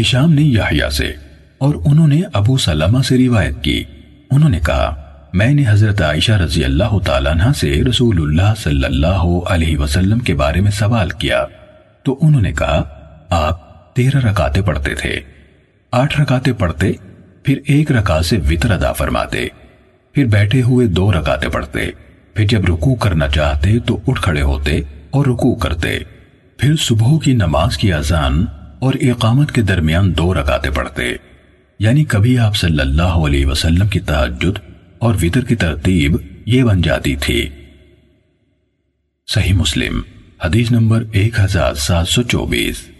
ہشام نے یحییٰ سے اور انہوں نے ابو سلمہ سے روایت کی۔ انہوں نے کہا، میں نے حضرت عائشہ رضی اللہ تعالیٰ عنہ سے رسول اللہ صلی اللہ علیہ وسلم کے بارے میں سوال کیا۔ تو انہوں نے کہا، آپ تیرہ رکاتے پڑھتے تھے۔ آٹھ رکاتے پڑھتے، پھر ایک رکعت سے وطر ادا فرماتے۔ پھر بیٹھے ہوئے دو رکاتے پڑھتے۔ پھر جب رکوع کرنا چاہتے تو اٹھ کھڑے ہوتے اور رکوع اور اقامت کے درمیان دو رکاتے پڑھتے یعنی کبھی آپ صلی اللہ علیہ وسلم کی تحجد اور وطر کی ترتیب یہ بن جاتی تھی۔ صحیح مسلم، حدیث نمبر 1724